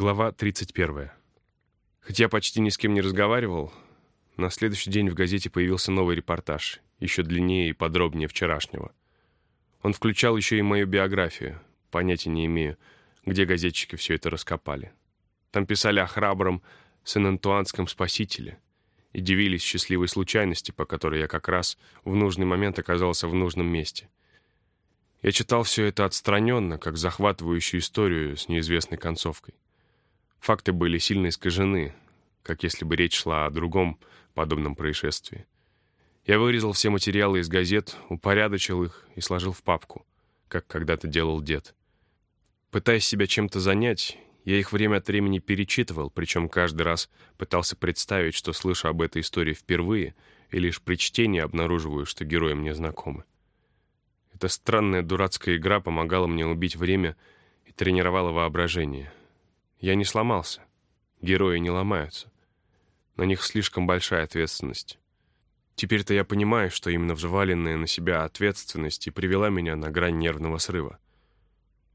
Глава 31. Хотя я почти ни с кем не разговаривал, на следующий день в газете появился новый репортаж, еще длиннее и подробнее вчерашнего. Он включал еще и мою биографию, понятия не имею, где газетчики все это раскопали. Там писали о храбром сен-антуанском спасителе и дивились счастливой случайности, по которой я как раз в нужный момент оказался в нужном месте. Я читал все это отстраненно, как захватывающую историю с неизвестной концовкой. Факты были сильно искажены, как если бы речь шла о другом подобном происшествии. Я вырезал все материалы из газет, упорядочил их и сложил в папку, как когда-то делал дед. Пытаясь себя чем-то занять, я их время от времени перечитывал, причем каждый раз пытался представить, что слышу об этой истории впервые, и лишь при чтении обнаруживаю, что герои мне знакомы. Эта странная дурацкая игра помогала мне убить время и тренировала воображение. Я не сломался. Герои не ломаются. На них слишком большая ответственность. Теперь-то я понимаю, что именно взваленная на себя ответственность и привела меня на грань нервного срыва.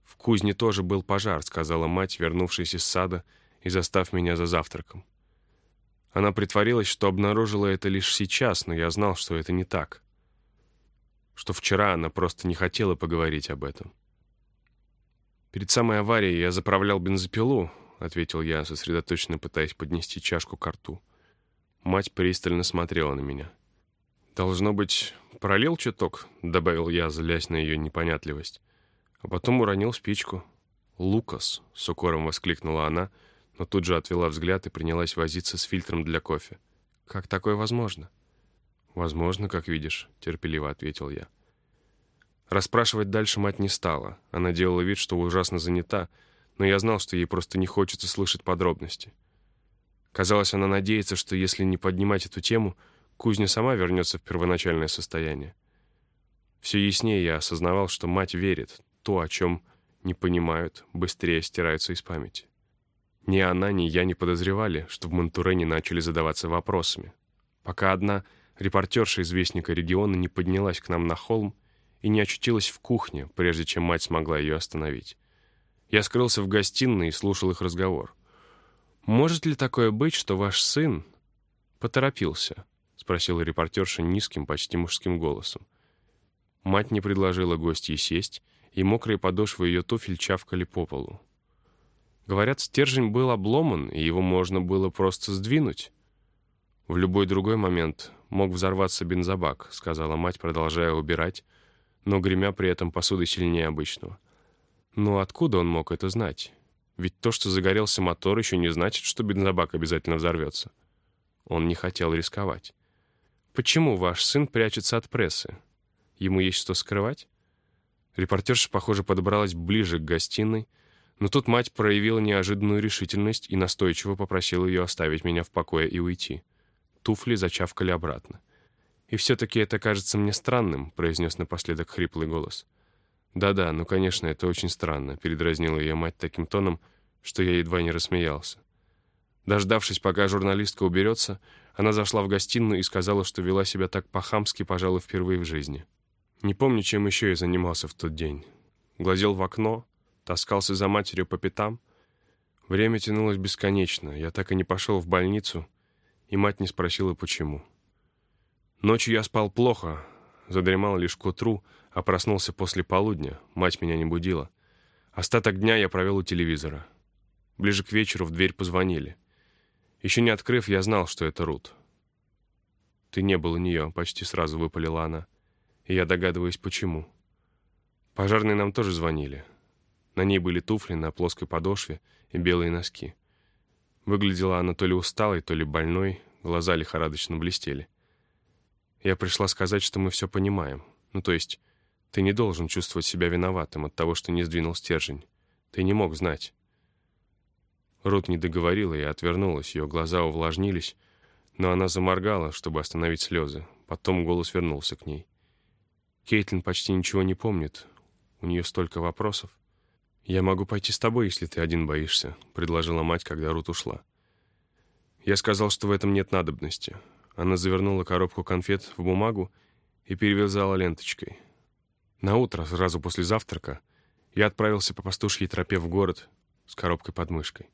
«В кузне тоже был пожар», — сказала мать, вернувшись из сада и застав меня за завтраком. Она притворилась, что обнаружила это лишь сейчас, но я знал, что это не так. Что вчера она просто не хотела поговорить об этом. «Перед самой аварией я заправлял бензопилу», — ответил я, сосредоточенно пытаясь поднести чашку к рту. Мать пристально смотрела на меня. «Должно быть, пролил чуток», — добавил я, злясь на ее непонятливость. А потом уронил спичку. «Лукас!» — с укором воскликнула она, но тут же отвела взгляд и принялась возиться с фильтром для кофе. «Как такое возможно?» «Возможно, как видишь», — терпеливо ответил я. Расспрашивать дальше мать не стала. Она делала вид, что ужасно занята, но я знал, что ей просто не хочется слышать подробности. Казалось, она надеется, что если не поднимать эту тему, кузня сама вернется в первоначальное состояние. Все яснее я осознавал, что мать верит. То, о чем не понимают, быстрее стирается из памяти. Ни она, ни я не подозревали, что в Монтурене начали задаваться вопросами. Пока одна репортерша известника региона не поднялась к нам на холм и не очутилась в кухне, прежде чем мать смогла ее остановить. Я скрылся в гостиной и слушал их разговор. «Может ли такое быть, что ваш сын поторопился?» — спросила репортерша низким, почти мужским голосом. Мать не предложила гостье сесть, и мокрые подошвы ее туфель чавкали по полу. Говорят, стержень был обломан, и его можно было просто сдвинуть. В любой другой момент мог взорваться бензобак, сказала мать, продолжая убирать, но гремя при этом посудой сильнее обычного. Но откуда он мог это знать? Ведь то, что загорелся мотор, еще не значит, что бензобак обязательно взорвется. Он не хотел рисковать. «Почему ваш сын прячется от прессы? Ему есть что скрывать?» Репортерша, похоже, подобралась ближе к гостиной, но тут мать проявила неожиданную решительность и настойчиво попросила ее оставить меня в покое и уйти. Туфли зачавкали обратно. «И все-таки это кажется мне странным», — произнес напоследок хриплый голос. «Да-да, ну, конечно, это очень странно», — передразнила ее мать таким тоном, что я едва не рассмеялся. Дождавшись, пока журналистка уберется, она зашла в гостиную и сказала, что вела себя так по-хамски, пожалуй, впервые в жизни. Не помню, чем еще я занимался в тот день. Глазел в окно, таскался за матерью по пятам. Время тянулось бесконечно. Я так и не пошел в больницу, и мать не спросила, почему. Ночью я спал плохо, задремал лишь к утру, а проснулся после полудня, мать меня не будила. Остаток дня я провел у телевизора. Ближе к вечеру в дверь позвонили. Еще не открыв, я знал, что это Рут. «Ты не был у нее», — почти сразу выпалила она. И я догадываюсь, почему. Пожарные нам тоже звонили. На ней были туфли на плоской подошве и белые носки. Выглядела она то ли усталой, то ли больной, глаза лихорадочно блестели. Я пришла сказать, что мы все понимаем. Ну, то есть, ты не должен чувствовать себя виноватым от того, что не сдвинул стержень. Ты не мог знать. Рут не договорила и отвернулась, ее глаза увлажнились, но она заморгала, чтобы остановить слезы. Потом голос вернулся к ней. Кейтлин почти ничего не помнит. У нее столько вопросов. «Я могу пойти с тобой, если ты один боишься», — предложила мать, когда Рут ушла. Я сказал, что в этом нет надобности. Она завернула коробку конфет в бумагу и перевязала ленточкой. На утро, сразу после завтрака, я отправился по пастушьей тропе в город с коробкой под мышкой.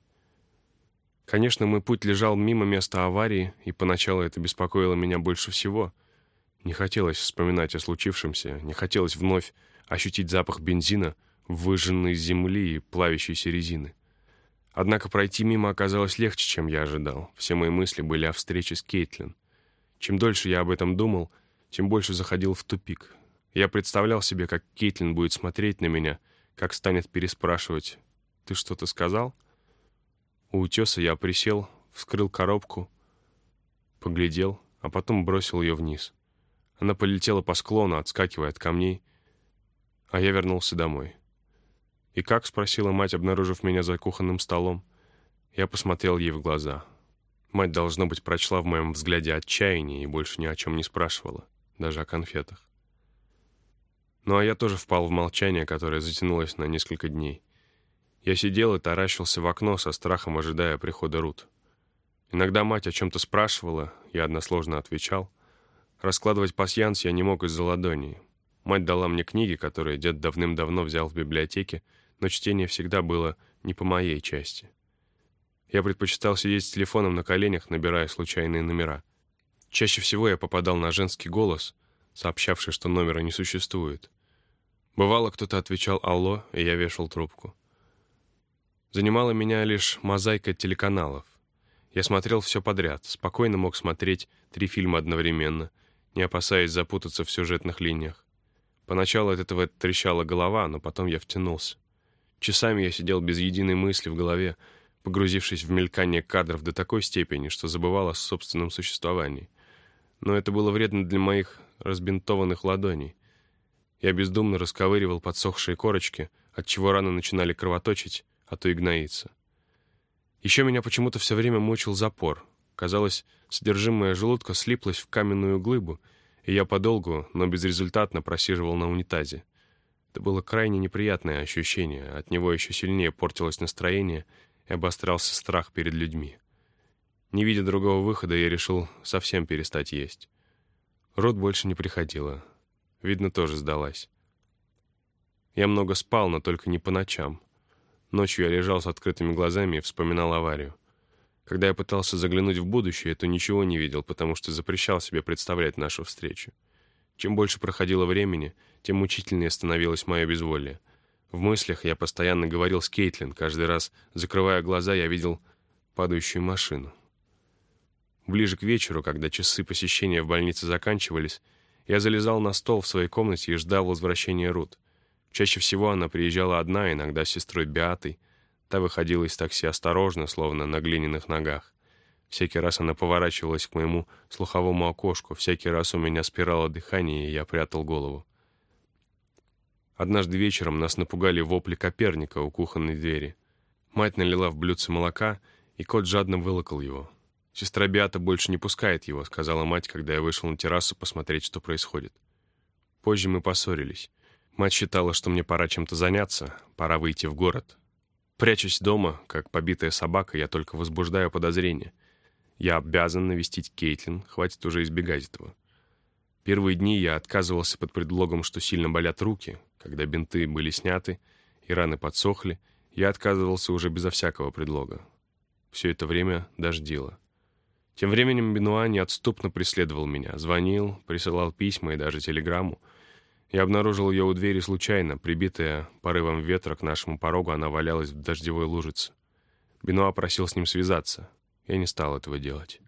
Конечно, мой путь лежал мимо места аварии, и поначалу это беспокоило меня больше всего. Не хотелось вспоминать о случившемся, не хотелось вновь ощутить запах бензина, выжженной земли и плавящейся резины. Однако пройти мимо оказалось легче, чем я ожидал. Все мои мысли были о встрече с Кейтлин. Чем дольше я об этом думал, тем больше заходил в тупик. Я представлял себе, как Кейтлин будет смотреть на меня, как станет переспрашивать «Ты что-то сказал?». У утеса я присел, вскрыл коробку, поглядел, а потом бросил ее вниз. Она полетела по склону, отскакивая от камней, а я вернулся домой. «И как?» — спросила мать, обнаружив меня за кухонным столом. Я посмотрел ей в глаза. Мать, должно быть, прочла в моем взгляде отчаяние и больше ни о чем не спрашивала, даже о конфетах. Ну а я тоже впал в молчание, которое затянулось на несколько дней. Я сидел и таращился в окно со страхом, ожидая прихода Рут. Иногда мать о чем-то спрашивала, я односложно отвечал. Раскладывать пасьянс я не мог из-за ладони. Мать дала мне книги, которые дед давным-давно взял в библиотеке, но чтение всегда было не по моей части. Я предпочитал сидеть с телефоном на коленях, набирая случайные номера. Чаще всего я попадал на женский голос, сообщавший, что номера не существует. Бывало, кто-то отвечал «Алло», и я вешал трубку. Занимала меня лишь мозаика телеканалов. Я смотрел все подряд, спокойно мог смотреть три фильма одновременно, не опасаясь запутаться в сюжетных линиях. Поначалу от этого трещала голова, но потом я втянулся. Часами я сидел без единой мысли в голове, погрузившись в мелькание кадров до такой степени, что забывал о собственном существовании. Но это было вредно для моих разбинтованных ладоней. Я бездумно расковыривал подсохшие корочки, отчего раны начинали кровоточить, а то и гноиться. Еще меня почему-то все время мучил запор. Казалось, содержимое желудка слиплось в каменную глыбу, и я подолгу, но безрезультатно просиживал на унитазе. Это было крайне неприятное ощущение, от него еще сильнее портилось настроение и обострялся страх перед людьми. Не видя другого выхода, я решил совсем перестать есть. Рот больше не приходила. Видно, тоже сдалась. Я много спал, но только не по ночам. Ночью я лежал с открытыми глазами и вспоминал аварию. Когда я пытался заглянуть в будущее, то ничего не видел, потому что запрещал себе представлять нашу встречу. Чем больше проходило времени, тем мучительнее становилось мое безволие. В мыслях я постоянно говорил с Кейтлин, каждый раз, закрывая глаза, я видел падающую машину. Ближе к вечеру, когда часы посещения в больнице заканчивались, я залезал на стол в своей комнате и ждал возвращения Рут. Чаще всего она приезжала одна, иногда с сестрой Беатой. Та выходила из такси осторожно, словно на глиняных ногах. Всякий раз она поворачивалась к моему слуховому окошку, всякий раз у меня спирало дыхание, и я прятал голову. Однажды вечером нас напугали вопли Коперника у кухонной двери. Мать налила в блюдце молока, и кот жадно вылокал его. «Сестра Биата больше не пускает его», — сказала мать, когда я вышел на террасу посмотреть, что происходит. Позже мы поссорились. Мать считала, что мне пора чем-то заняться, пора выйти в город. Прячусь дома, как побитая собака, я только возбуждаю подозрения. Я обязан навестить Кейтлин, хватит уже избегать этого. Первые дни я отказывался под предлогом, что сильно болят руки. Когда бинты были сняты и раны подсохли, я отказывался уже безо всякого предлога. Все это время дождило. Тем временем Бенуа неотступно преследовал меня. Звонил, присылал письма и даже телеграмму. Я обнаружил ее у двери случайно, прибитая порывом ветра к нашему порогу, она валялась в дождевой лужице. Бенуа просил с ним связаться. Я не стал этого делать.